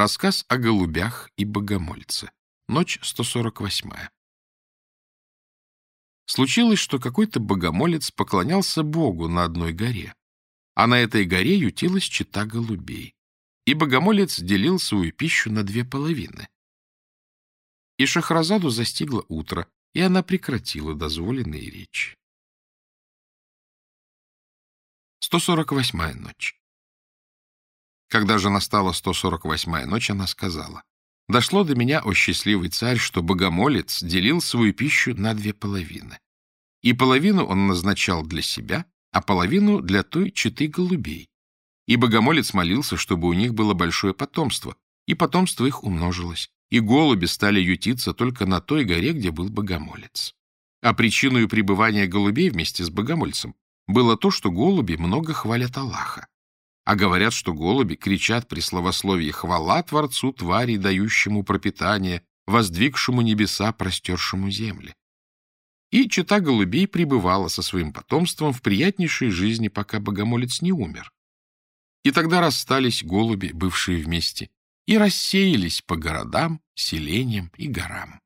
Рассказ о голубях и богомольце. Ночь 148. Случилось, что какой-то богомолец поклонялся Богу на одной горе, а на этой горе ютилась чита голубей. И богомолец делил свою пищу на две половины. И Шахразаду застигло утро, и она прекратила дозволенные речи. 148-я ночь. Когда же настала 148-я ночь, она сказала, «Дошло до меня, о счастливый царь, что богомолец делил свою пищу на две половины. И половину он назначал для себя, а половину для той читы голубей. И богомолец молился, чтобы у них было большое потомство, и потомство их умножилось, и голуби стали ютиться только на той горе, где был богомолец. А причиной пребывания голубей вместе с богомольцем было то, что голуби много хвалят Аллаха. А говорят, что голуби кричат при словословии «Хвала Творцу твари, дающему пропитание, воздвигшему небеса, простершему земли». И чита голубей пребывала со своим потомством в приятнейшей жизни, пока богомолец не умер. И тогда расстались голуби, бывшие вместе, и рассеялись по городам, селениям и горам.